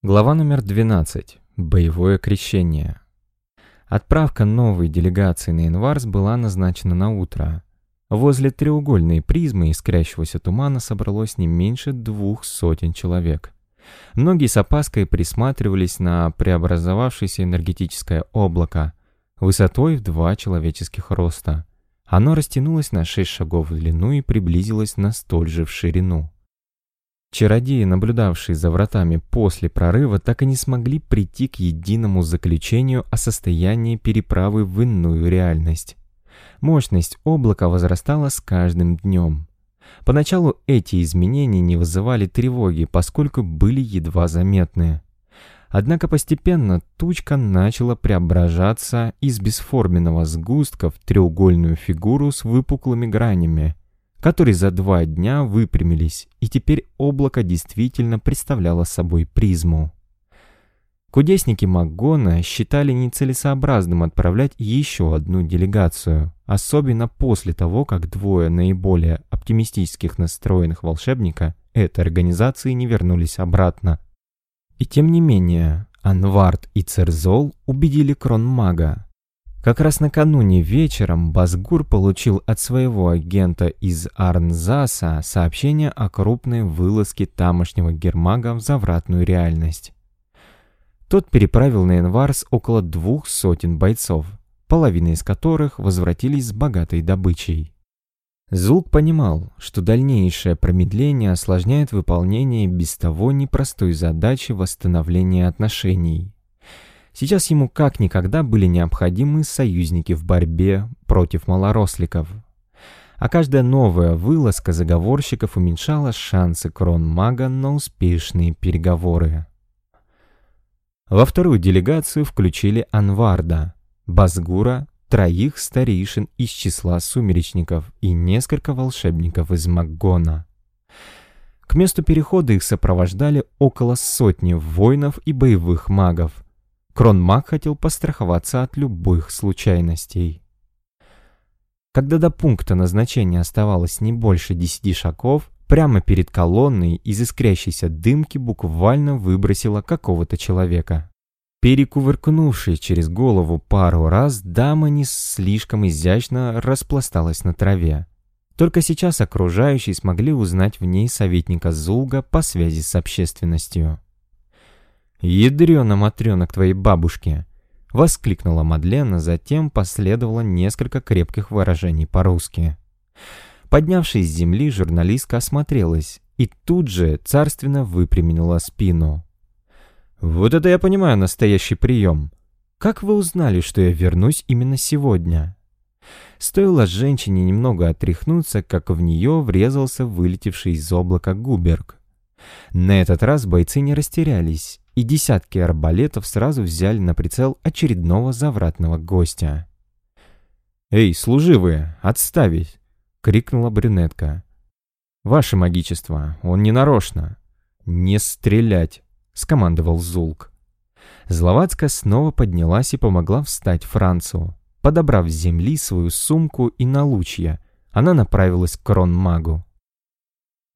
Глава номер 12. Боевое крещение. Отправка новой делегации на Инварс была назначена на утро. Возле треугольной призмы искрящегося тумана собралось не меньше двух сотен человек. Многие с опаской присматривались на преобразовавшееся энергетическое облако высотой в два человеческих роста. Оно растянулось на шесть шагов в длину и приблизилось на столь же в ширину. Чародеи, наблюдавшие за вратами после прорыва, так и не смогли прийти к единому заключению о состоянии переправы в иную реальность. Мощность облака возрастала с каждым днем. Поначалу эти изменения не вызывали тревоги, поскольку были едва заметны. Однако постепенно тучка начала преображаться из бесформенного сгустка в треугольную фигуру с выпуклыми гранями, которые за два дня выпрямились, и теперь облако действительно представляло собой призму. Кудесники Магона считали нецелесообразным отправлять еще одну делегацию, особенно после того, как двое наиболее оптимистических настроенных волшебника этой организации не вернулись обратно. И тем не менее, Анвард и Церзол убедили Кронмага, как раз накануне вечером Базгур получил от своего агента из Арнзаса сообщение о крупной вылазке тамошнего гермага в завратную реальность. Тот переправил на Энварс около двух сотен бойцов, половина из которых возвратились с богатой добычей. Зулк понимал, что дальнейшее промедление осложняет выполнение без того непростой задачи восстановления отношений. Сейчас ему как никогда были необходимы союзники в борьбе против малоросликов. А каждая новая вылазка заговорщиков уменьшала шансы Кронмага на успешные переговоры. Во вторую делегацию включили Анварда, Базгура, троих старейшин из числа сумеречников и несколько волшебников из Макгона. К месту перехода их сопровождали около сотни воинов и боевых магов – Кронмаг хотел постраховаться от любых случайностей. Когда до пункта назначения оставалось не больше десяти шагов, прямо перед колонной из искрящейся дымки буквально выбросила какого-то человека. Перекувыркнувшись через голову пару раз, дама не слишком изящно распласталась на траве. Только сейчас окружающие смогли узнать в ней советника Зулга по связи с общественностью. «Ядрёна-матрёна к твоей бабушке!» — воскликнула Мадлена, затем последовало несколько крепких выражений по-русски. Поднявшись с земли, журналистка осмотрелась и тут же царственно выпрямила спину. «Вот это я понимаю настоящий прием. Как вы узнали, что я вернусь именно сегодня?» Стоило женщине немного отряхнуться, как в нее врезался вылетевший из облака Губерг. На этот раз бойцы не растерялись и десятки арбалетов сразу взяли на прицел очередного завратного гостя. «Эй, служивые, отставить!» — крикнула брюнетка. «Ваше магичество, он не нарочно!» «Не стрелять!» — скомандовал Зулк. Зловацкая снова поднялась и помогла встать Францу. Подобрав с земли свою сумку и налучья, она направилась к кронмагу.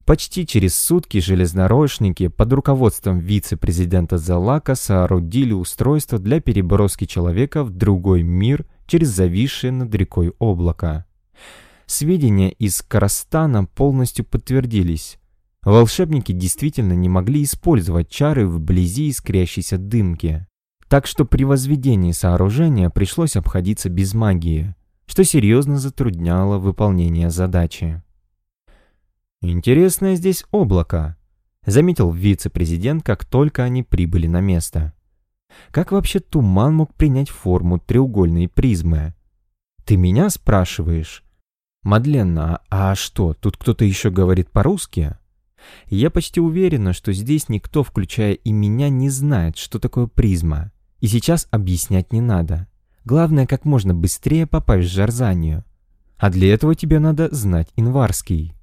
Почти через сутки железнодорожники под руководством вице-президента Залака соорудили устройство для переброски человека в другой мир через зависшее над рекой облако. Сведения из Карастана полностью подтвердились. Волшебники действительно не могли использовать чары вблизи искрящейся дымки. Так что при возведении сооружения пришлось обходиться без магии, что серьезно затрудняло выполнение задачи. «Интересное здесь облако», — заметил вице-президент, как только они прибыли на место. «Как вообще туман мог принять форму треугольной призмы?» «Ты меня спрашиваешь?» «Мадленна, а что, тут кто-то еще говорит по-русски?» «Я почти уверена, что здесь никто, включая и меня, не знает, что такое призма. И сейчас объяснять не надо. Главное, как можно быстрее попасть в Жарзанию. А для этого тебе надо знать инварский».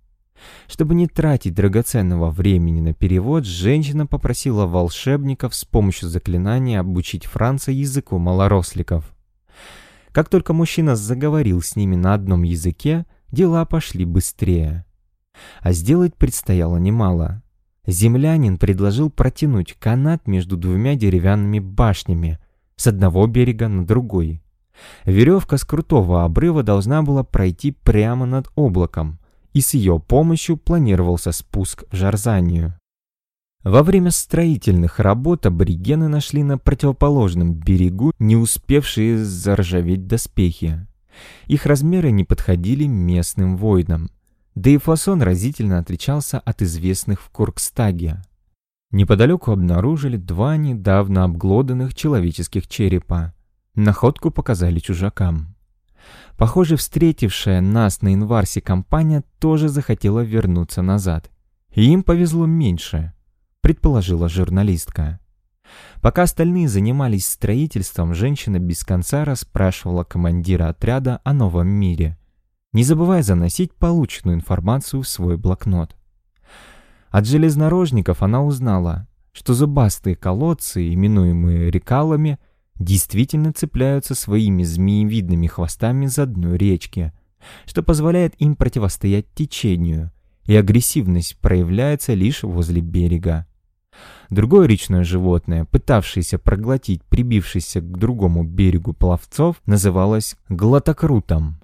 Чтобы не тратить драгоценного времени на перевод, женщина попросила волшебников с помощью заклинания обучить Франца языку малоросликов. Как только мужчина заговорил с ними на одном языке, дела пошли быстрее. А сделать предстояло немало. Землянин предложил протянуть канат между двумя деревянными башнями с одного берега на другой. Веревка с крутого обрыва должна была пройти прямо над облаком, и с ее помощью планировался спуск в Жарзанию. Во время строительных работ аборигены нашли на противоположном берегу не успевшие заржаветь доспехи. Их размеры не подходили местным воинам, да и фасон разительно отличался от известных в Куркстаге. Неподалеку обнаружили два недавно обглоданных человеческих черепа. Находку показали чужакам. Похоже, встретившая нас на инварсе компания тоже захотела вернуться назад. И им повезло меньше, предположила журналистка. Пока остальные занимались строительством, женщина без конца расспрашивала командира отряда о новом мире, не забывая заносить полученную информацию в свой блокнот. От железнорожников она узнала, что зубастые колодцы, именуемые рекалами, действительно цепляются своими змеевидными хвостами за дно речки, что позволяет им противостоять течению, и агрессивность проявляется лишь возле берега. Другое речное животное, пытавшееся проглотить прибившийся к другому берегу пловцов, называлось глотокрутом.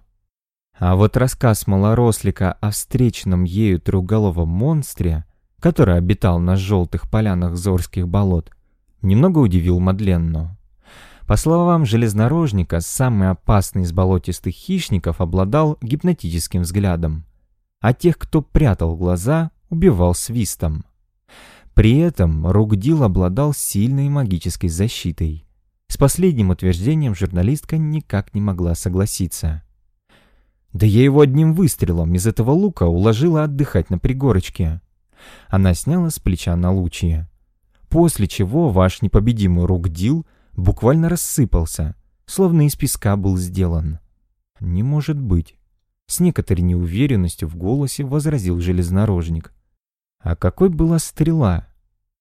А вот рассказ малорослика о встречном ею трехголовом монстре, который обитал на желтых полянах Зорских болот, немного удивил Мадленну. По словам железнорожника, самый опасный из болотистых хищников обладал гипнотическим взглядом, а тех, кто прятал глаза, убивал свистом. При этом Ругдил обладал сильной магической защитой. С последним утверждением журналистка никак не могла согласиться. Да я его одним выстрелом из этого лука уложила отдыхать на пригорочке. Она сняла с плеча налучие. После чего ваш непобедимый Ругдил буквально рассыпался, словно из песка был сделан. «Не может быть!» С некоторой неуверенностью в голосе возразил железнорожник. «А какой была стрела?»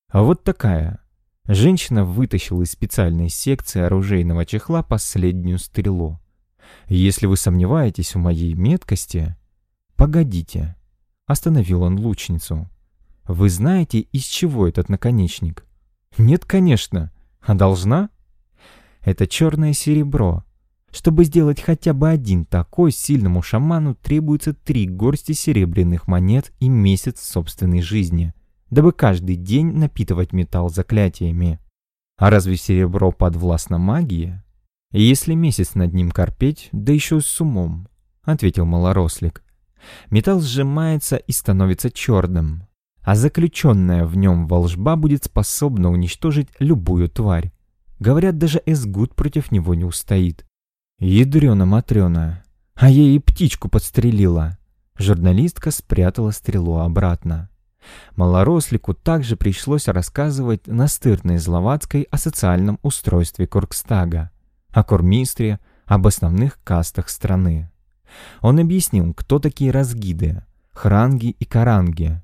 «А вот такая!» Женщина вытащила из специальной секции оружейного чехла последнюю стрелу. «Если вы сомневаетесь в моей меткости...» «Погодите!» Остановил он лучницу. «Вы знаете, из чего этот наконечник?» «Нет, конечно. А должна?» Это черное серебро. Чтобы сделать хотя бы один такой, сильному шаману требуется три горсти серебряных монет и месяц собственной жизни, дабы каждый день напитывать металл заклятиями. А разве серебро подвластно магии? Если месяц над ним корпеть, да еще с умом, ответил малорослик. Металл сжимается и становится черным, а заключенная в нем волжба будет способна уничтожить любую тварь. Говорят, даже Эсгуд против него не устоит. Ядрена-матрена. А я и птичку подстрелила. Журналистка спрятала стрелу обратно. Малорослику также пришлось рассказывать настырной Зловацкой о социальном устройстве Куркстага, о кормистре, об основных кастах страны. Он объяснил, кто такие разгиды, хранги и каранги,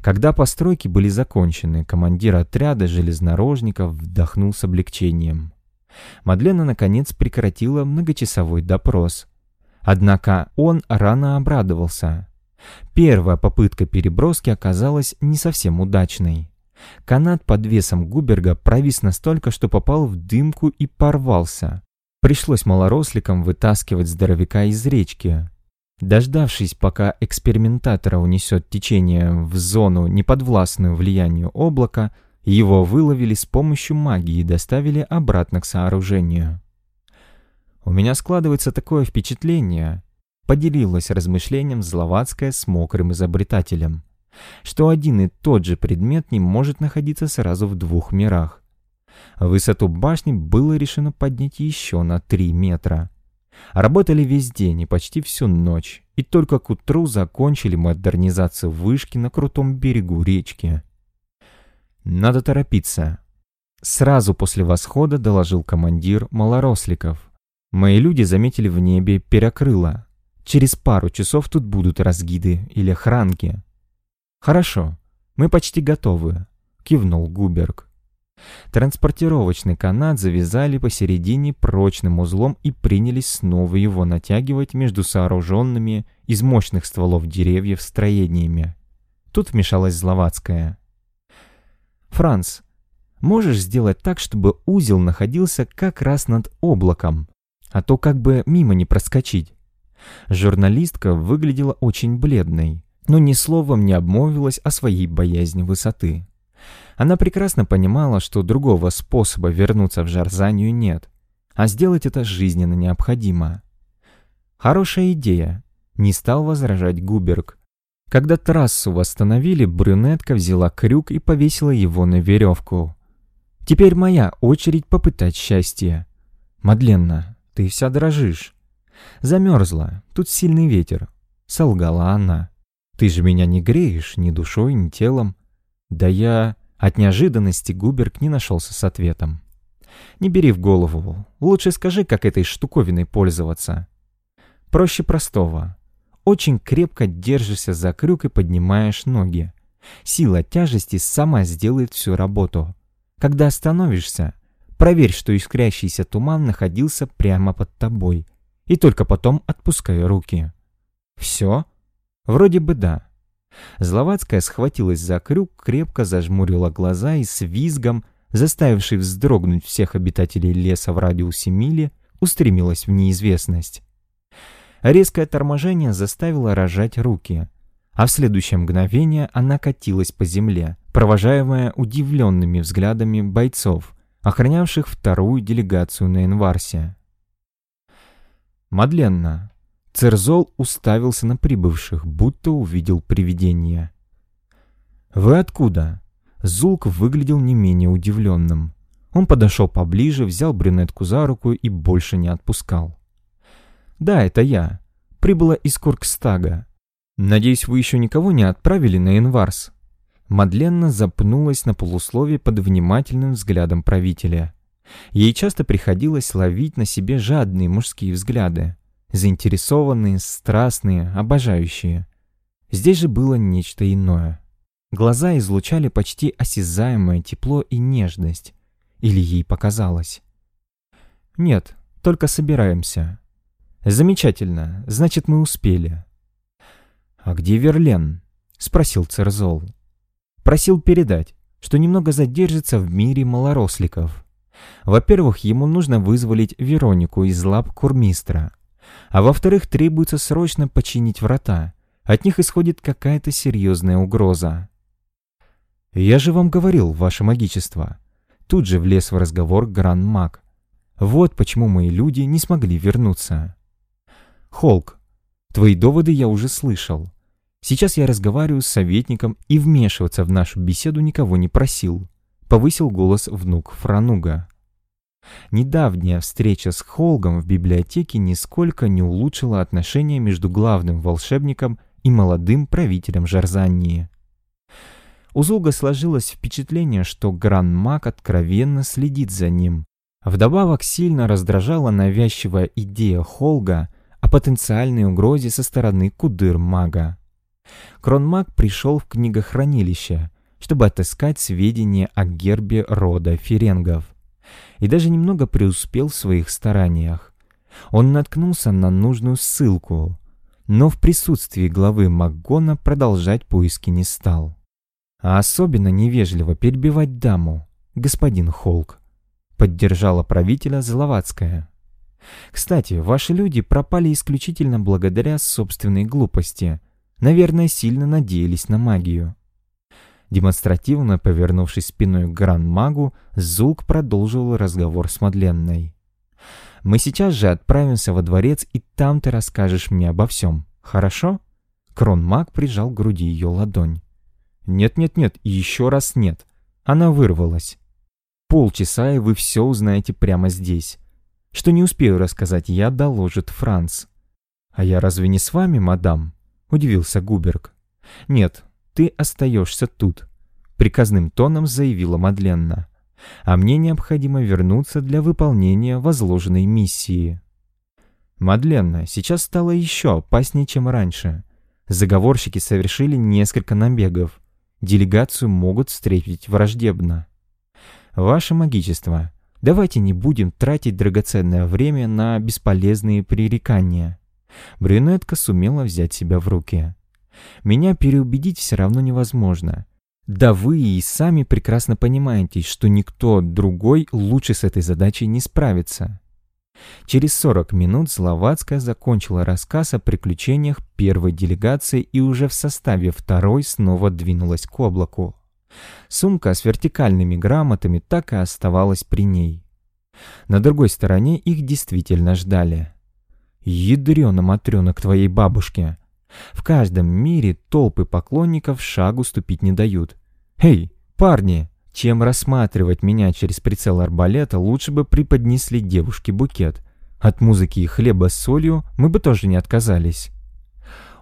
когда постройки были закончены, командир отряда железнорожников вдохнул с облегчением. Мадлена, наконец, прекратила многочасовой допрос. Однако он рано обрадовался. Первая попытка переброски оказалась не совсем удачной. Канат под весом Губерга провис настолько, что попал в дымку и порвался. Пришлось малоросликам вытаскивать здоровяка из речки. Дождавшись, пока экспериментатора унесет течение в зону, неподвластную влиянию облака, его выловили с помощью магии и доставили обратно к сооружению. «У меня складывается такое впечатление», — поделилась размышлением Зловацкая с мокрым изобретателем, что один и тот же предмет не может находиться сразу в двух мирах. Высоту башни было решено поднять еще на три метра — Работали весь день и почти всю ночь, и только к утру закончили модернизацию вышки на крутом берегу речки. Надо торопиться. Сразу после восхода доложил командир малоросликов. Мои люди заметили в небе перекрыло. Через пару часов тут будут разгиды или хранки. Хорошо, мы почти готовы, кивнул Губерг. Транспортировочный канат завязали посередине прочным узлом и принялись снова его натягивать между сооруженными из мощных стволов деревьев строениями. Тут вмешалась Зловацкая. «Франц, можешь сделать так, чтобы узел находился как раз над облаком, а то как бы мимо не проскочить?» Журналистка выглядела очень бледной, но ни словом не обмолвилась о своей боязни высоты. Она прекрасно понимала, что другого способа вернуться в Жарзанию нет, а сделать это жизненно необходимо. Хорошая идея, не стал возражать Губерг. Когда трассу восстановили, брюнетка взяла крюк и повесила его на веревку. Теперь моя очередь попытать счастье. Мадленна, ты вся дрожишь. Замерзла, тут сильный ветер. Солгала она. Ты же меня не греешь ни душой, ни телом. Да я... От неожиданности Губерг не нашелся с ответом. «Не бери в голову. Лучше скажи, как этой штуковиной пользоваться. Проще простого. Очень крепко держишься за крюк и поднимаешь ноги. Сила тяжести сама сделает всю работу. Когда остановишься, проверь, что искрящийся туман находился прямо под тобой. И только потом отпускай руки. Все? Вроде бы да. Зловацкая схватилась за крюк, крепко зажмурила глаза и с визгом, заставивший вздрогнуть всех обитателей леса в радиусе мили, устремилась в неизвестность. Резкое торможение заставило рожать руки, а в следующее мгновение она катилась по земле, провожаемая удивленными взглядами бойцов, охранявших вторую делегацию на Инварсе. «Мадленна, Церзол уставился на прибывших, будто увидел привидение. «Вы откуда?» Зулк выглядел не менее удивленным. Он подошел поближе, взял брюнетку за руку и больше не отпускал. «Да, это я. Прибыла из Коркстага. Надеюсь, вы еще никого не отправили на Инварс?» Мадленна запнулась на полусловие под внимательным взглядом правителя. Ей часто приходилось ловить на себе жадные мужские взгляды заинтересованные, страстные, обожающие. Здесь же было нечто иное. Глаза излучали почти осязаемое тепло и нежность. Или ей показалось? Нет, только собираемся. Замечательно, значит, мы успели. А где Верлен? Спросил Церзол. Просил передать, что немного задержится в мире малоросликов. Во-первых, ему нужно вызволить Веронику из лап Курмистра — а во-вторых, требуется срочно починить врата. От них исходит какая-то серьезная угроза. «Я же вам говорил, ваше магичество». Тут же влез в разговор Гран-маг. «Вот почему мои люди не смогли вернуться». «Холк, твои доводы я уже слышал. Сейчас я разговариваю с советником и вмешиваться в нашу беседу никого не просил», — повысил голос внук Франуга. Недавняя встреча с Холгом в библиотеке нисколько не улучшила отношения между главным волшебником и молодым правителем Жарзании. У Зулга сложилось впечатление, что Гран-маг откровенно следит за ним. Вдобавок сильно раздражала навязчивая идея Холга о потенциальной угрозе со стороны кудыр-мага. Кронмаг пришел в книгохранилище, чтобы отыскать сведения о гербе рода Ференгов и даже немного преуспел в своих стараниях. Он наткнулся на нужную ссылку, но в присутствии главы Макгона продолжать поиски не стал. А особенно невежливо перебивать даму, господин Холк, поддержала правителя Зловацкая. Кстати, ваши люди пропали исключительно благодаря собственной глупости. Наверное, сильно надеялись на магию. Демонстративно повернувшись спиной к гран-магу, Зулк продолжил разговор с Мадленной. «Мы сейчас же отправимся во дворец, и там ты расскажешь мне обо всем, хорошо?» Крон-маг прижал к груди ее ладонь. «Нет-нет-нет, еще раз нет». Она вырвалась. «Полчаса, и вы все узнаете прямо здесь. Что не успею рассказать я, доложит Франц». «А я разве не с вами, мадам?» — удивился Губерг. «Нет, ты остаешься тут», — приказным тоном заявила Мадленна. «А мне необходимо вернуться для выполнения возложенной миссии». Мадленна сейчас стало еще опаснее, чем раньше. Заговорщики совершили несколько набегов. Делегацию могут встретить враждебно. «Ваше магичество, давайте не будем тратить драгоценное время на бесполезные пререкания». Брюнетка сумела взять себя в руки. Меня переубедить все равно невозможно. Да вы и сами прекрасно понимаете, что никто другой лучше с этой задачей не справится. Через 40 минут Зловацкая закончила рассказ о приключениях первой делегации и уже в составе второй снова двинулась к облаку. Сумка с вертикальными грамотами так и оставалась при ней. На другой стороне их действительно ждали. Ядрёна-матрёна к твоей бабушке. В каждом мире толпы поклонников шагу ступить не дают. Эй, парни, чем рассматривать меня через прицел арбалета, лучше бы преподнесли девушке букет. От музыки и хлеба с солью мы бы тоже не отказались.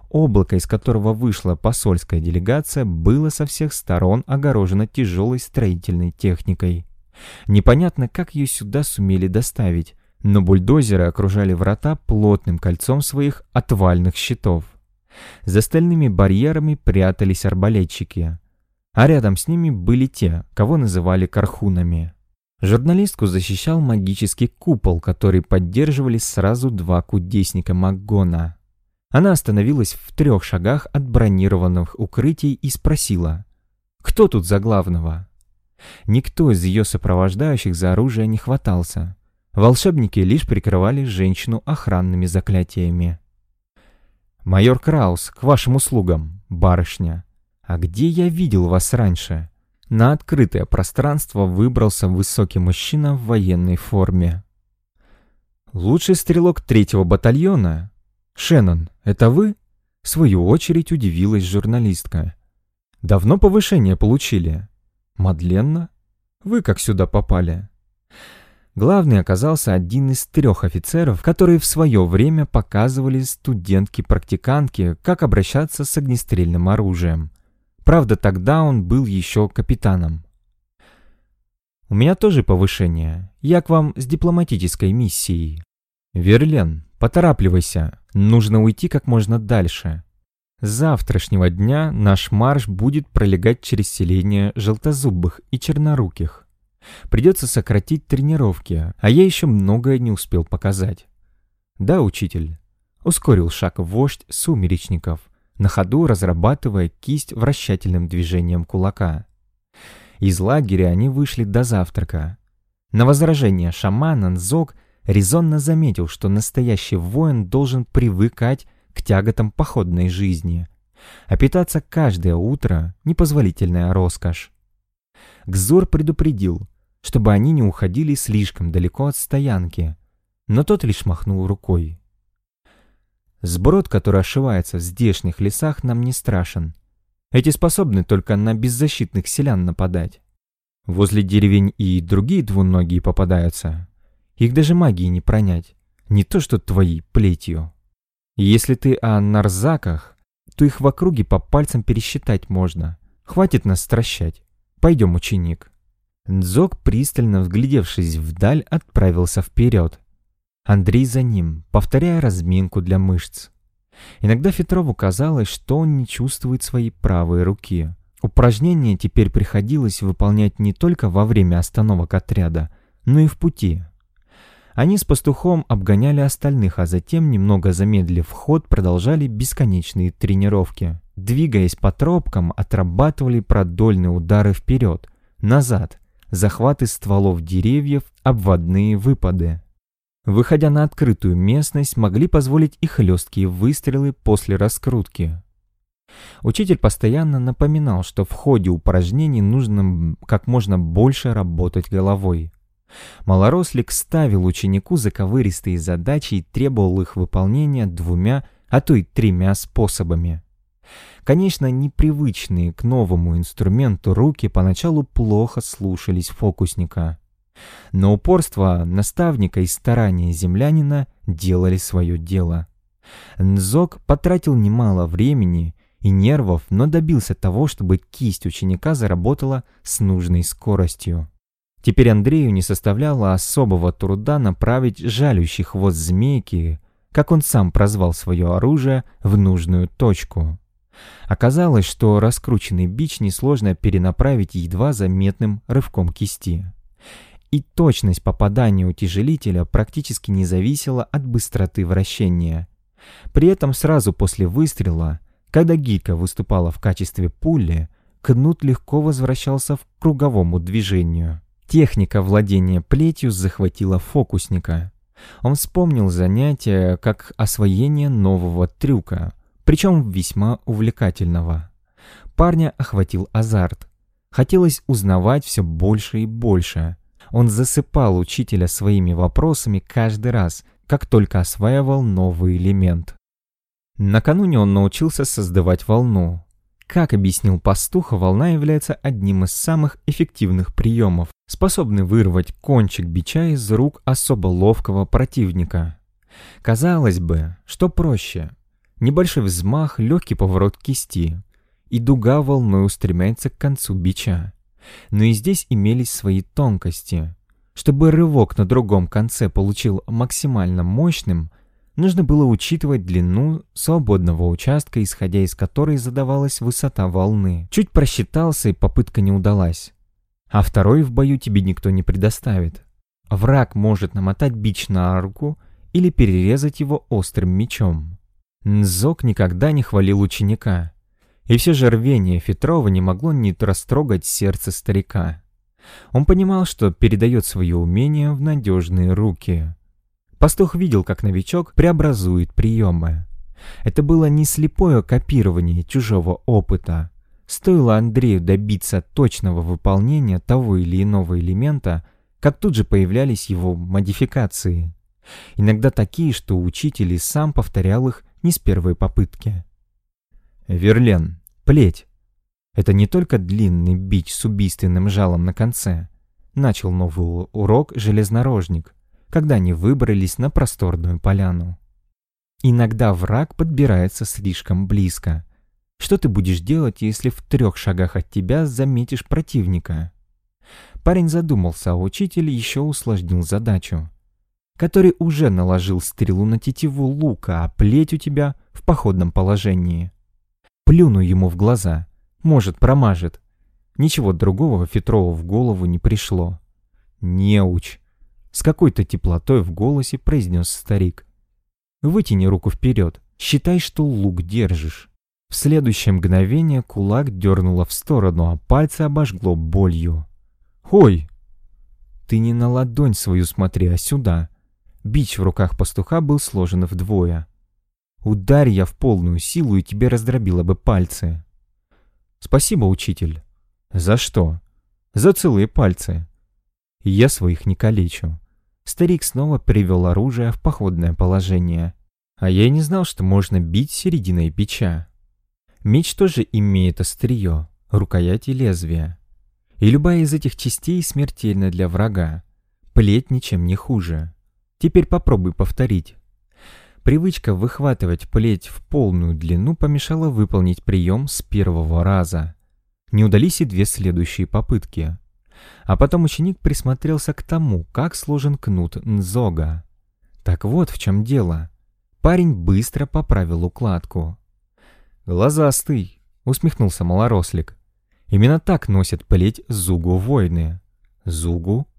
Облако, из которого вышла посольская делегация, было со всех сторон огорожено тяжелой строительной техникой. Непонятно, как ее сюда сумели доставить, но бульдозеры окружали врата плотным кольцом своих отвальных щитов. За стальными барьерами прятались арбалетчики, а рядом с ними были те, кого называли кархунами. Журналистку защищал магический купол, который поддерживали сразу два кудесника Макгона. Она остановилась в трех шагах от бронированных укрытий и спросила, «Кто тут за главного?» Никто из ее сопровождающих за оружие не хватался. Волшебники лишь прикрывали женщину охранными заклятиями. «Майор Краус, к вашим услугам, барышня. А где я видел вас раньше?» На открытое пространство выбрался высокий мужчина в военной форме. «Лучший стрелок третьего батальона? Шеннон, это вы?» В свою очередь удивилась журналистка. «Давно повышение получили?» «Мадленна? Вы как сюда попали?» Главный оказался один из трех офицеров, которые в свое время показывали студентке-практикантке, как обращаться с огнестрельным оружием. Правда, тогда он был еще капитаном. «У меня тоже повышение. Я к вам с дипломатической миссией». «Верлен, поторапливайся. Нужно уйти как можно дальше. С завтрашнего дня наш марш будет пролегать через селение желтозубых и черноруких. Придется сократить тренировки, а я еще многое не успел показать. Да, учитель. Ускорил шаг вождь сумеречников, на ходу разрабатывая кисть вращательным движением кулака. Из лагеря они вышли до завтрака. На возражение шамана Нзок резонно заметил, что настоящий воин должен привыкать к тяготам походной жизни, а питаться каждое утро — непозволительная роскошь. Гзор предупредил, чтобы они не уходили слишком далеко от стоянки, но тот лишь махнул рукой. Сброд, который ошивается в здешних лесах, нам не страшен. Эти способны только на беззащитных селян нападать. Возле деревень и другие двуногие попадаются. Их даже магии не пронять, не то что твои плетью. Если ты о нарзаках, то их в округе по пальцам пересчитать можно. Хватит нас стращать. Пойдем, ученик. Нзок, пристально вглядевшись вдаль, отправился вперед. Андрей за ним, повторяя разминку для мышц. Иногда Фетрову казалось, что он не чувствует своей правой руки. Упражнения теперь приходилось выполнять не только во время остановок отряда, но и в пути. Они с пастухом обгоняли остальных, а затем, немного замедлив ход, продолжали бесконечные тренировки. Двигаясь по тропкам, отрабатывали продольные удары вперед, назад, захваты стволов деревьев, обводные выпады. Выходя на открытую местность, могли позволить и хлесткие выстрелы после раскрутки. Учитель постоянно напоминал, что в ходе упражнений нужно как можно больше работать головой. Малорослик ставил ученику заковыристые задачи и требовал их выполнения двумя, а то и тремя способами. Конечно, непривычные к новому инструменту руки поначалу плохо слушались фокусника. Но упорство наставника и старания землянина делали свое дело. Нзок потратил немало времени и нервов, но добился того, чтобы кисть ученика заработала с нужной скоростью. Теперь Андрею не составляло особого труда направить жалющий хвост змейки, как он сам прозвал свое оружие, в нужную точку. Оказалось, что раскрученный бич несложно перенаправить едва заметным рывком кисти. И точность попадания утяжелителя практически не зависела от быстроты вращения. При этом сразу после выстрела, когда гилька выступала в качестве пули, кнут легко возвращался в круговому движению. Техника владения плетью захватила фокусника. Он вспомнил занятие как освоение нового трюка, причем весьма увлекательного. Парня охватил азарт. Хотелось узнавать все больше и больше. Он засыпал учителя своими вопросами каждый раз, как только осваивал новый элемент. Накануне он научился создавать волну. Как объяснил пастух, волна является одним из самых эффективных приемов, способный вырвать кончик бича из рук особо ловкого противника. Казалось бы, что проще. Небольшой взмах, легкий поворот кисти, и дуга волной устремляется к концу бича. Но и здесь имелись свои тонкости. Чтобы рывок на другом конце получил максимально мощным, нужно было учитывать длину свободного участка, исходя из которой задавалась высота волны. Чуть просчитался, и попытка не удалась. А второй в бою тебе никто не предоставит. Враг может намотать бич на руку или перерезать его острым мечом. Нзок никогда не хвалил ученика. И все же рвение Фетрова не могло не растрогать сердце старика. Он понимал, что передает свое умение в надежные руки. Пастух видел, как новичок преобразует приемы. Это было не слепое копирование чужого опыта. Стоило Андрею добиться точного выполнения того или иного элемента, как тут же появлялись его модификации. Иногда такие, что учитель и сам повторял их не с первой попытки. Верлен, плеть. Это не только длинный бич с убийственным жалом на конце. Начал новый урок железнорожник, когда они выбрались на просторную поляну. Иногда враг подбирается слишком близко. Что ты будешь делать, если в трех шагах от тебя заметишь противника? Парень задумался, а учитель еще усложнил задачу. Который уже наложил стрелу на тетиву лука, а плеть у тебя в походном положении. Плюну ему в глаза. Может, промажет. Ничего другого Фетрову в голову не пришло. «Неуч!» С какой-то теплотой в голосе произнес старик. «Вытяни руку вперед. Считай, что лук держишь». В следующее мгновение кулак дернуло в сторону, а пальцы обожгло болью. «Ой!» «Ты не на ладонь свою смотри, а сюда!» Бич в руках пастуха был сложен вдвое. Ударь я в полную силу, и тебе раздробило бы пальцы. Спасибо, учитель. За что? За целые пальцы. Я своих не калечу. Старик снова привел оружие в походное положение. А я не знал, что можно бить серединой бича. Меч тоже имеет острие, рукоять и лезвие. И любая из этих частей смертельна для врага. Плеть ничем не хуже. Теперь попробуй повторить. Привычка выхватывать плеть в полную длину помешала выполнить прием с первого раза. Не удались и две следующие попытки. А потом ученик присмотрелся к тому, как сложен кнут Нзога. Так вот в чем дело. Парень быстро поправил укладку. «Глазастый!» — усмехнулся малорослик. «Именно так носят плеть зугу воины. Зугу —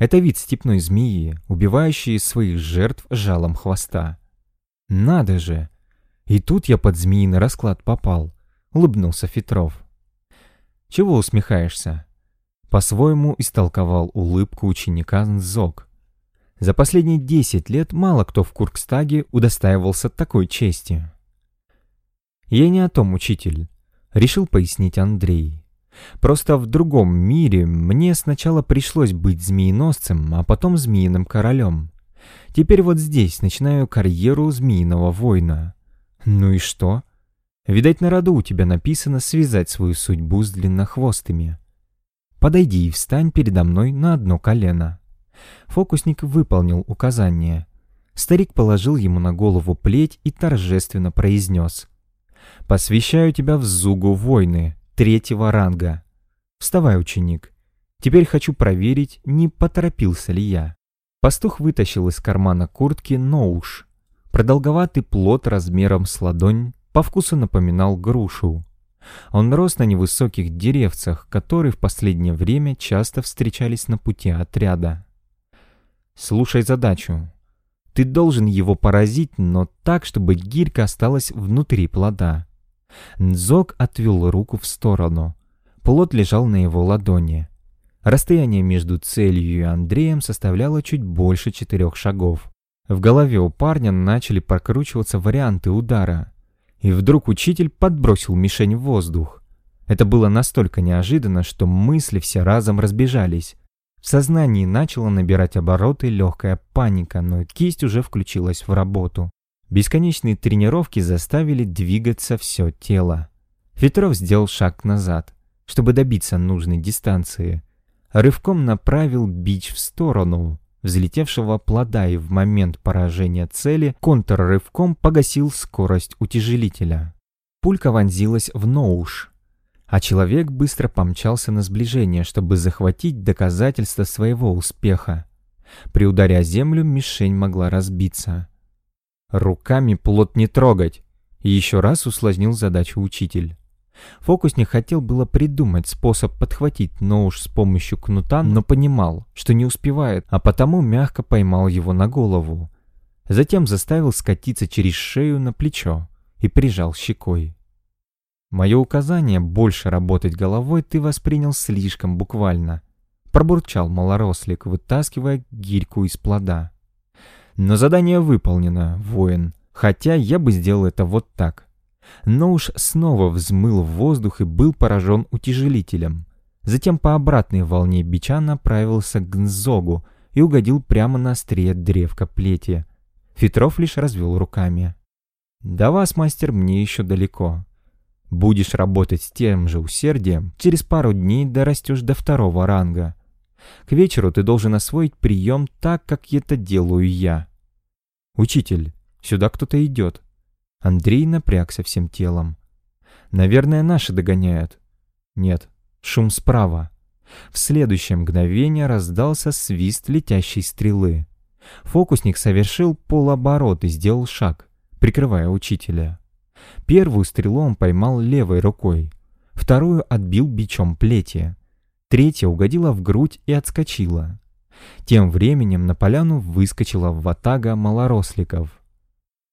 это вид степной змеи, убивающий своих жертв жалом хвоста. «Надо же! И тут я под змеиный расклад попал», — улыбнулся Фетров. «Чего усмехаешься?» По-своему истолковал улыбку ученика Нзок. За последние десять лет мало кто в Куркстаге удостаивался такой чести. «Я не о том, учитель», — решил пояснить Андрей. «Просто в другом мире мне сначала пришлось быть змееносцем, а потом змеиным королем. Теперь вот здесь начинаю карьеру змеиного воина. Ну и что? Видать, на роду у тебя написано связать свою судьбу с длиннохвостыми. Подойди и встань передо мной на одно колено. Фокусник выполнил указание. Старик положил ему на голову плеть и торжественно произнес. «Посвящаю тебя в Зугу войны, третьего ранга. Вставай, ученик. Теперь хочу проверить, не поторопился ли я». Пастух вытащил из кармана куртки ноуш. Продолговатый плод размером с ладонь по вкусу напоминал грушу. Он рос на невысоких деревцах, которые в последнее время часто встречались на пути отряда. «Слушай задачу. Ты должен его поразить, но так, чтобы гирька осталась внутри плода». Нзок отвел руку в сторону. Плот лежал на его ладони. Расстояние между целью и Андреем составляло чуть больше четырех шагов. В голове у парня начали прокручиваться варианты удара. И вдруг учитель подбросил мишень в воздух. Это было настолько неожиданно, что мысли все разом разбежались. В сознании начала набирать обороты легкая паника, но кисть уже включилась в работу. Бесконечные тренировки заставили двигаться все тело. Фетров сделал шаг назад, чтобы добиться нужной дистанции. Рывком направил бич в сторону взлетевшего плода и в момент поражения цели контррывком погасил скорость утяжелителя. Пулька вонзилась в ноуш, а человек быстро помчался на сближение, чтобы захватить доказательства своего успеха. При ударе о землю мишень могла разбиться. Руками плот не трогать. Еще раз усложнил задачу учитель. Фокусник хотел было придумать способ подхватить нож с помощью кнута, но понимал, что не успевает, а потому мягко поймал его на голову. Затем заставил скатиться через шею на плечо и прижал щекой. «Мое указание больше работать головой ты воспринял слишком буквально», пробурчал малорослик, вытаскивая гирьку из плода. Но задание выполнено, воин, хотя я бы сделал это вот так. Но уж снова взмыл в воздух и был поражен утяжелителем. Затем по обратной волне бича направился к Нзогу и угодил прямо на острие древка плети. Фетров лишь развел руками. «До вас, мастер, мне еще далеко. Будешь работать с тем же усердием, через пару дней дорастешь до второго ранга. К вечеру ты должен освоить прием так, как это делаю я. Учитель, сюда кто-то идет». Андрей напрягся всем телом. «Наверное, наши догоняют». «Нет, шум справа». В следующее мгновение раздался свист летящей стрелы. Фокусник совершил полоборот и сделал шаг, прикрывая учителя. Первую стрелу он поймал левой рукой, вторую отбил бичом плети, третья угодила в грудь и отскочила. Тем временем на поляну выскочила ватага малоросликов.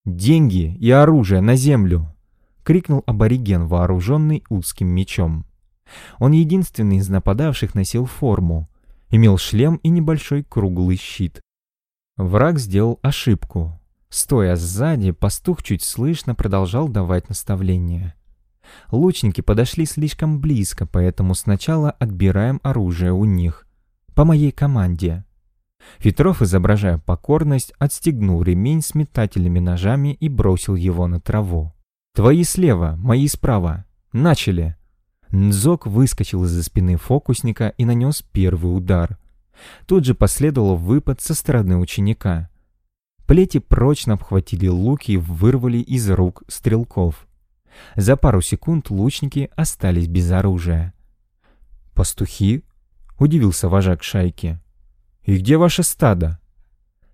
«Деньги и оружие на землю!» — крикнул абориген, вооруженный узким мечом. Он единственный из нападавших носил форму, имел шлем и небольшой круглый щит. Враг сделал ошибку. Стоя сзади, пастух чуть слышно продолжал давать наставления. Лучники подошли слишком близко, поэтому сначала отбираем оружие у них. По моей команде. Фетров, изображая покорность, отстегнул ремень с метательными ножами и бросил его на траву. «Твои слева, мои справа. Начали!» Нзок выскочил из-за спины фокусника и нанес первый удар. Тут же последовал выпад со стороны ученика. Плети прочно обхватили луки и вырвали из рук стрелков. За пару секунд лучники остались без оружия. «Пастухи?» — удивился вожак шайки. «И где ваше стадо?»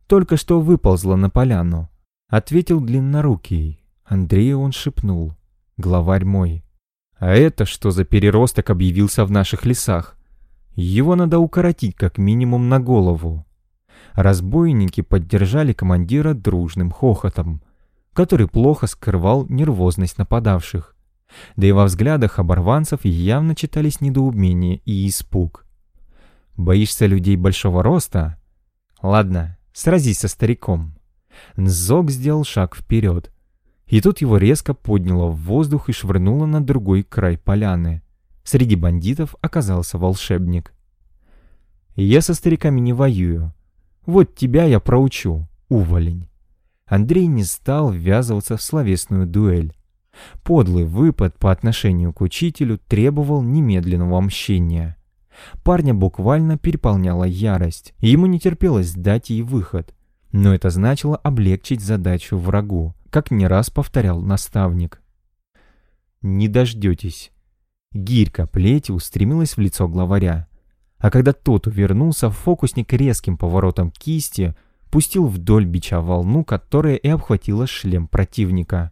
«Только что выползло на поляну», — ответил длиннорукий. Андрею он шепнул. «Главарь мой». «А это что за переросток объявился в наших лесах? Его надо укоротить как минимум на голову». Разбойники поддержали командира дружным хохотом, который плохо скрывал нервозность нападавших. Да и во взглядах оборванцев явно читались недоумение и испуг. Боишься людей большого роста? Ладно, сразись со стариком. Нзок сделал шаг вперед. И тут его резко подняло в воздух и швырнуло на другой край поляны. Среди бандитов оказался волшебник. «Я со стариками не воюю. Вот тебя я проучу, уволень». Андрей не стал ввязываться в словесную дуэль. Подлый выпад по отношению к учителю требовал немедленного мщения. Парня буквально переполняла ярость, ему не терпелось дать ей выход. Но это значило облегчить задачу врагу, как не раз повторял наставник. «Не дождетесь». Гирька плети устремилась в лицо главаря. А когда тот увернулся, фокусник резким поворотом кисти пустил вдоль бича волну, которая и обхватила шлем противника.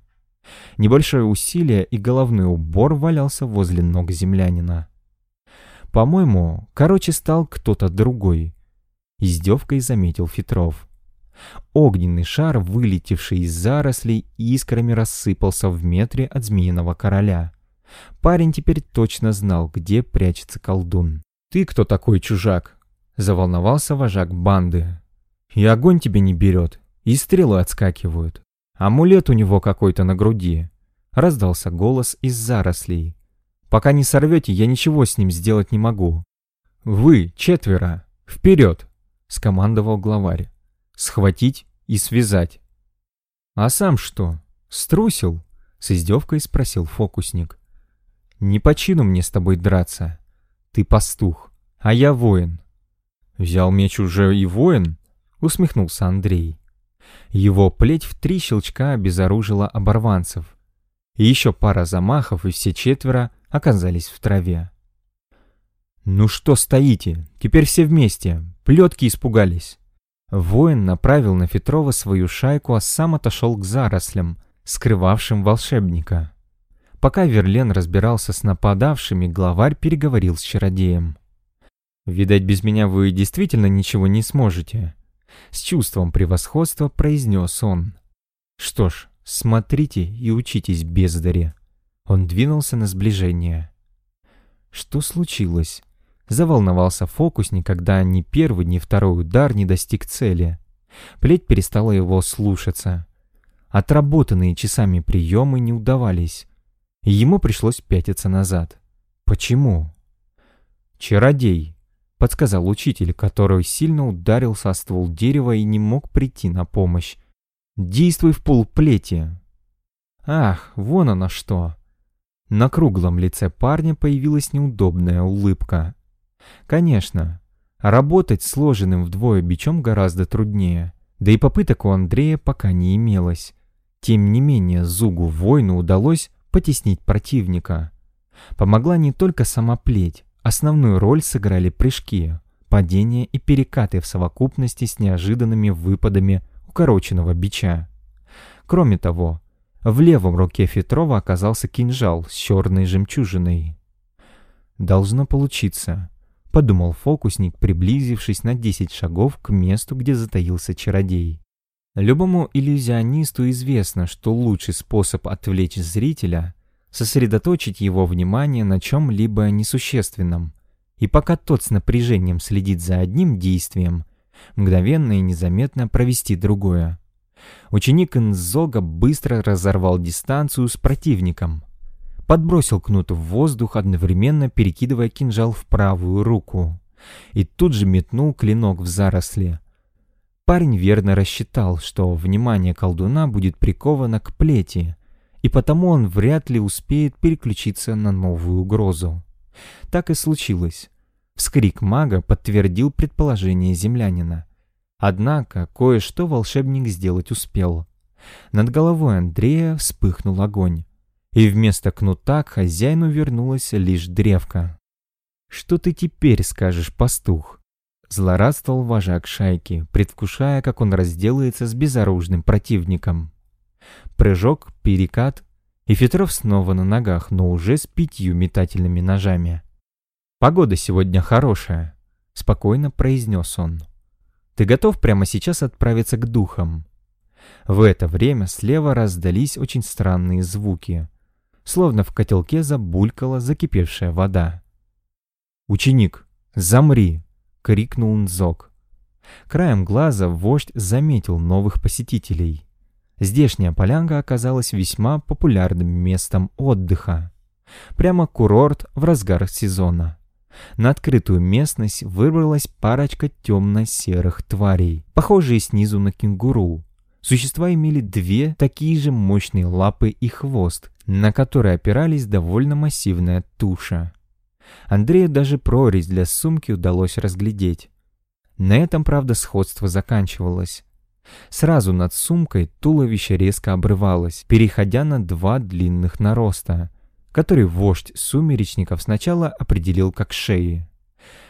Небольшое усилие и головной убор валялся возле ног землянина. По-моему, короче стал кто-то другой. Издевкой заметил Фетров. Огненный шар, вылетевший из зарослей, искрами рассыпался в метре от змеиного короля. Парень теперь точно знал, где прячется колдун. «Ты кто такой чужак?» — заволновался вожак банды. «И огонь тебе не берет, и стрелы отскакивают. Амулет у него какой-то на груди». Раздался голос из зарослей. «Пока не сорвете, я ничего с ним сделать не могу». «Вы, четверо, вперед!» — скомандовал главарь. «Схватить и связать». «А сам что, струсил?» — с издевкой спросил фокусник. «Не по чину мне с тобой драться. Ты пастух, а я воин». «Взял меч уже и воин?» — усмехнулся Андрей. Его плеть в три щелчка обезоружила оборванцев. И еще пара замахов, и все четверо оказались в траве. «Ну что стоите? Теперь все вместе. Плетки испугались». Воин направил на Фетрова свою шайку, а сам отошел к зарослям, скрывавшим волшебника. Пока Верлен разбирался с нападавшими, главарь переговорил с чародеем. «Видать, без меня вы действительно ничего не сможете», — с чувством превосходства произнес он. «Что ж, смотрите и учитесь, бездаре». Он двинулся на сближение. Что случилось? Заволновался фокусник, когда ни первый, ни второй удар не достиг цели. Плеть перестала его слушаться. Отработанные часами приемы не удавались. Ему пришлось пятиться назад. Почему? «Чародей», — подсказал учитель, который сильно ударился о ствол дерева и не мог прийти на помощь. «Действуй в полплети». «Ах, вон оно что!» На круглом лице парня появилась неудобная улыбка. Конечно, работать сложенным вдвое бичом гораздо труднее, да и попыток у Андрея пока не имелось. Тем не менее, Зугу воину удалось потеснить противника. Помогла не только сама плеть, основную роль сыграли прыжки, падения и перекаты в совокупности с неожиданными выпадами укороченного бича. Кроме того, в левом руке Фетрова оказался кинжал с черной жемчужиной. «Должно получиться», — подумал фокусник, приблизившись на 10 шагов к месту, где затаился чародей. Любому иллюзионисту известно, что лучший способ отвлечь зрителя — сосредоточить его внимание на чем-либо несущественном, и пока тот с напряжением следит за одним действием, мгновенно и незаметно провести другое. Ученик Нзога быстро разорвал дистанцию с противником — подбросил кнут в воздух, одновременно перекидывая кинжал в правую руку. И тут же метнул клинок в заросли. Парень верно рассчитал, что внимание колдуна будет приковано к плети, и потому он вряд ли успеет переключиться на новую угрозу. Так и случилось. Вскрик мага подтвердил предположение землянина. Однако кое-что волшебник сделать успел. Над головой Андрея вспыхнул огонь и вместо кнута к хозяину вернулась лишь древка. «Что ты теперь скажешь, пастух?» Злорадствовал вожак шайки, предвкушая, как он разделается с безоружным противником. Прыжок, перекат, и Фетров снова на ногах, но уже с пятью метательными ножами. «Погода сегодня хорошая», — спокойно произнес он. «Ты готов прямо сейчас отправиться к духам?» В это время слева раздались очень странные звуки — словно в котелке забулькала закипевшая вода. «Ученик, замри!» — крикнул Нзок. Краем глаза вождь заметил новых посетителей. Здешняя полянка оказалась весьма популярным местом отдыха. Прямо курорт в разгар сезона. На открытую местность выбралась парочка темно-серых тварей, похожие снизу на кенгуру. Существа имели две такие же мощные лапы и хвост, на который опирались довольно массивная туша. Андрею даже прорезь для сумки удалось разглядеть. На этом, правда, сходство заканчивалось. Сразу над сумкой туловище резко обрывалось, переходя на два длинных нароста, которые вождь сумеречников сначала определил как шеи.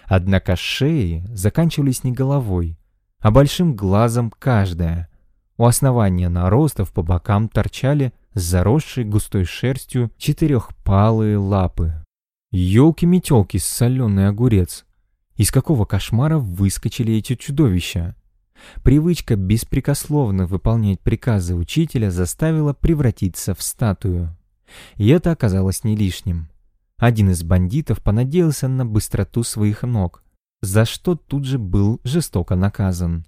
Однако шеи заканчивались не головой, а большим глазом каждая. У основания наростов по бокам торчали заросшие густой шерстью четырехпалые лапы. Ёлки-метёлки, соленый огурец. Из какого кошмара выскочили эти чудовища? Привычка беспрекословно выполнять приказы учителя заставила превратиться в статую. И это оказалось не лишним. Один из бандитов понадеялся на быстроту своих ног, за что тут же был жестоко наказан.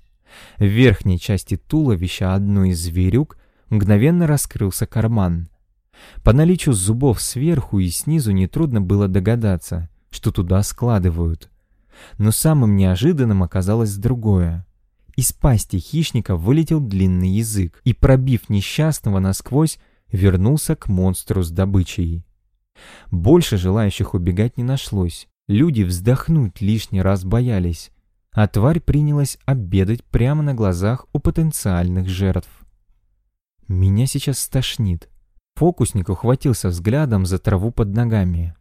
В верхней части туловища одной из зверюк мгновенно раскрылся карман. По наличию зубов сверху и снизу нетрудно было догадаться, что туда складывают. Но самым неожиданным оказалось другое. Из пасти хищника вылетел длинный язык и, пробив несчастного насквозь, вернулся к монстру с добычей. Больше желающих убегать не нашлось. Люди вздохнуть лишний раз боялись, а тварь принялась обедать прямо на глазах у потенциальных жертв. Меня сейчас стошнит. Фокусник ухватился взглядом за траву под ногами.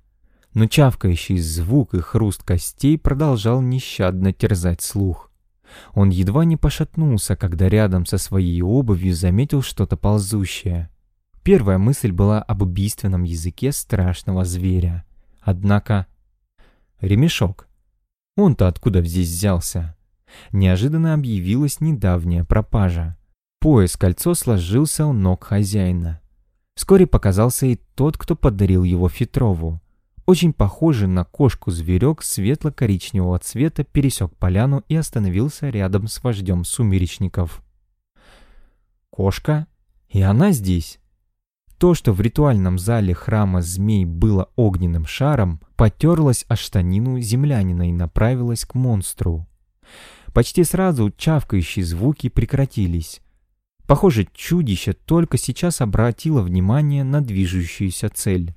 Но чавкающий звук и хруст костей продолжал нещадно терзать слух. Он едва не пошатнулся, когда рядом со своей обувью заметил что-то ползущее. Первая мысль была об убийственном языке страшного зверя. Однако... Ремешок. Он-то откуда здесь взялся? Неожиданно объявилась недавняя пропажа. Пояс-кольцо сложился у ног хозяина. Вскоре показался и тот, кто подарил его Фетрову. Очень похожий на кошку-зверек светло-коричневого цвета пересек поляну и остановился рядом с вождем сумеречников. Кошка? И она здесь? То, что в ритуальном зале храма змей было огненным шаром, потерлось о штанину землянина и направилось к монстру. Почти сразу чавкающие звуки прекратились. Похоже, чудище только сейчас обратило внимание на движущуюся цель.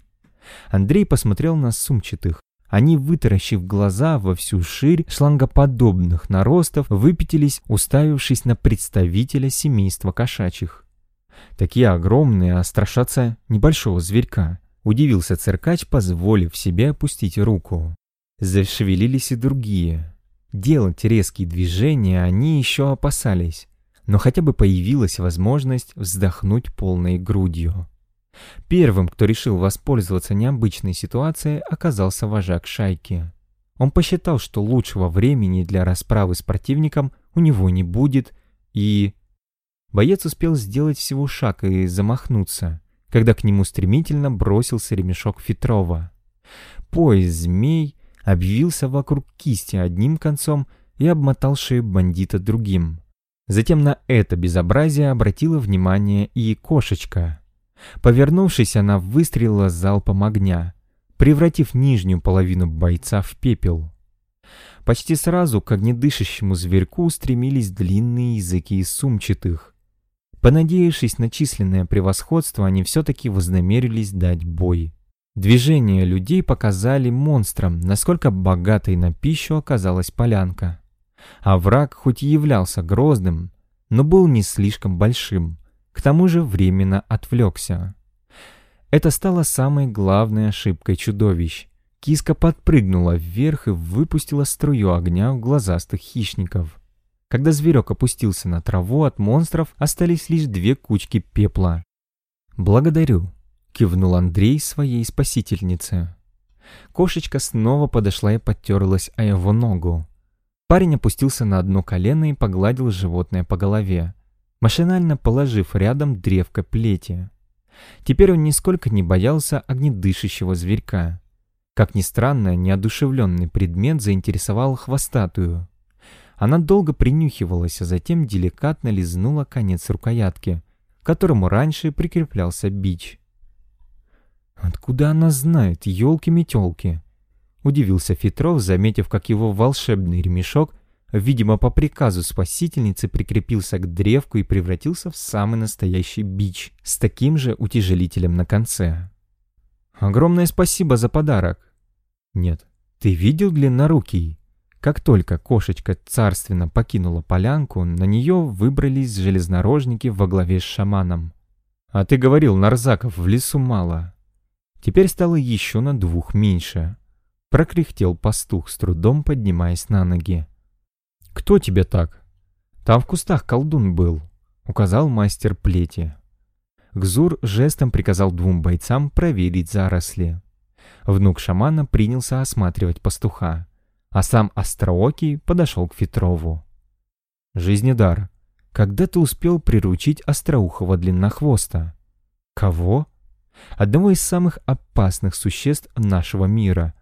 Андрей посмотрел на сумчатых. Они, вытаращив глаза во всю ширь шлангоподобных наростов, выпятились, уставившись на представителя семейства кошачьих. Такие огромные, а страшатся небольшого зверька. Удивился циркач, позволив себе опустить руку. Зашевелились и другие. Делать резкие движения они еще опасались, но хотя бы появилась возможность вздохнуть полной грудью. Первым, кто решил воспользоваться необычной ситуацией, оказался вожак шайки. Он посчитал, что лучшего времени для расправы с противником у него не будет, и Боец успел сделать всего шаг и замахнуться, когда к нему стремительно бросился ремешок Фетрова. Пояс змей обвился вокруг кисти одним концом и обмотал шею бандита другим. Затем на это безобразие обратила внимание и кошечка. Повернувшись, она выстрелила залпом огня, превратив нижнюю половину бойца в пепел. Почти сразу к огнедышащему зверьку устремились длинные языки сумчатых, Понадеявшись на численное превосходство, они все-таки вознамерились дать бой. Движения людей показали монстрам, насколько богатой на пищу оказалась полянка. А враг хоть и являлся грозным, но был не слишком большим, к тому же временно отвлекся. Это стало самой главной ошибкой чудовищ. Киска подпрыгнула вверх и выпустила струю огня в глазастых хищников. Когда зверек опустился на траву, от монстров остались лишь две кучки пепла. «Благодарю», — кивнул Андрей своей спасительнице. Кошечка снова подошла и подтерлась о его ногу. Парень опустился на одно колено и погладил животное по голове, машинально положив рядом древко плети. Теперь он нисколько не боялся огнедышащего зверька. Как ни странно, неодушевленный предмет заинтересовал хвостатую. Она долго принюхивалась, а затем деликатно лизнула конец рукоятки, к которому раньше прикреплялся бич. «Откуда она знает, елки-метелки?» Удивился Фетров, заметив, как его волшебный ремешок, видимо, по приказу спасительницы прикрепился к древку и превратился в самый настоящий бич с таким же утяжелителем на конце. «Огромное спасибо за подарок!» «Нет, ты видел длиннорукий?» Как только кошечка царственно покинула полянку, на нее выбрались железнорожники во главе с шаманом. «А ты говорил, нарзаков в лесу мало». Теперь стало еще на двух меньше. Прокряхтел пастух, с трудом поднимаясь на ноги. «Кто тебе так?» «Там в кустах колдун был», — указал мастер плети. Гзур жестом приказал двум бойцам проверить заросли. Внук шамана принялся осматривать пастуха а сам Остроокий подошел к Фетрову. «Жизнедар, когда ты успел приручить Остроухого длиннохвоста?» «Кого?» Одного из самых опасных существ нашего мира.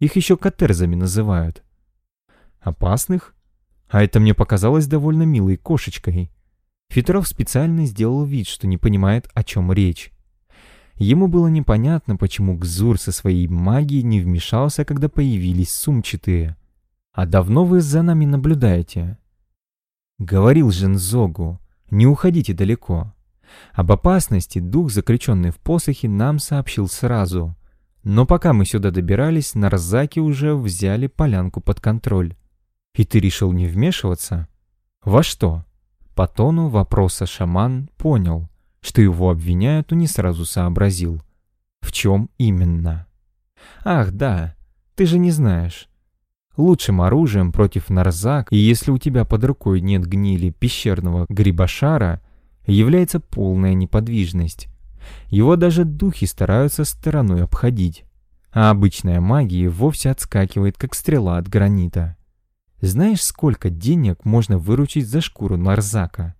Их еще катерзами называют. Опасных? А это мне показалось довольно милой кошечкой. Фитров специально сделал вид, что не понимает, о чем речь. Ему было непонятно, почему Гзур со своей магией не вмешался, когда появились сумчатые. «А давно вы за нами наблюдаете?» Говорил Жензогу, не уходите далеко. Об опасности дух, заключенный в посохе, нам сообщил сразу. Но пока мы сюда добирались, нарзаки уже взяли полянку под контроль. И ты решил не вмешиваться? Во что? По тону вопроса шаман понял, что его обвиняют, но не сразу сообразил. В чем именно? Ах, да, ты же не знаешь. Лучшим оружием против нарзак, и если у тебя под рукой нет гнили пещерного грибошара, является полная неподвижность. Его даже духи стараются стороной обходить, а обычная магия вовсе отскакивает, как стрела от гранита. Знаешь, сколько денег можно выручить за шкуру нарзака?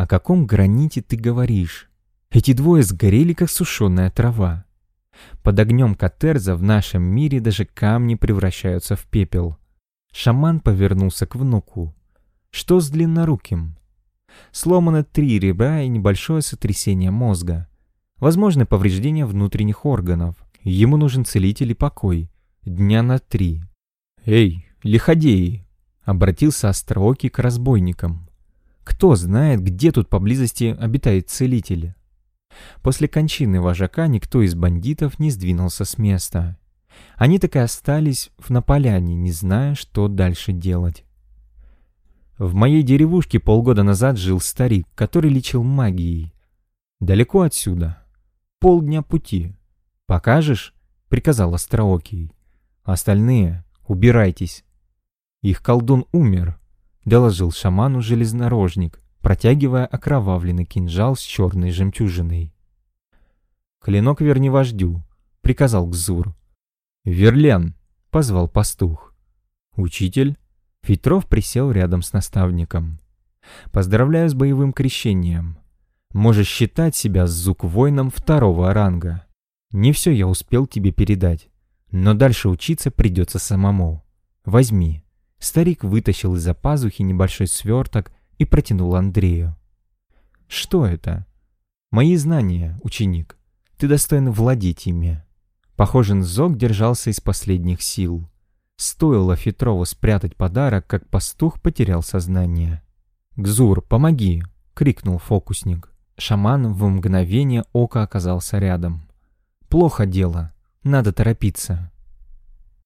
О каком граните ты говоришь? Эти двое сгорели, как сушеная трава. Под огнем Катерза в нашем мире даже камни превращаются в пепел. Шаман повернулся к внуку. Что с длинноруким? Сломано три ребра и небольшое сотрясение мозга. Возможны повреждения внутренних органов. Ему нужен целитель и покой. Дня на три. «Эй, лиходеи!» — обратился Остроокий к разбойникам. «Кто знает, где тут поблизости обитает целитель?» После кончины вожака никто из бандитов не сдвинулся с места. Они так и остались на поляне, не зная, что дальше делать. В моей деревушке полгода назад жил старик, который лечил магией. Далеко отсюда. Полдня пути. «Покажешь?» — приказал Остроокий. «Остальные убирайтесь». «Их колдун умер», — доложил шаману железнорожник, протягивая окровавленный кинжал с черной жемчужиной. «Клинок верни вождю», — приказал Гзур. «Верлен», — позвал пастух. «Учитель?» Фитров присел рядом с наставником. «Поздравляю с боевым крещением. Можешь считать себя зук-воином второго ранга. Не все я успел тебе передать, но дальше учиться придется самому. Возьми». Старик вытащил из-за пазухи небольшой сверток и протянул Андрею. «Что это?» «Мои знания, ученик. Ты достоин владеть ими». Похоже, Нзок держался из последних сил. Стоило Фетрову спрятать подарок, как пастух потерял сознание. «Гзур, помоги!» — крикнул фокусник. Шаман в мгновение ока оказался рядом. «Плохо дело. Надо торопиться».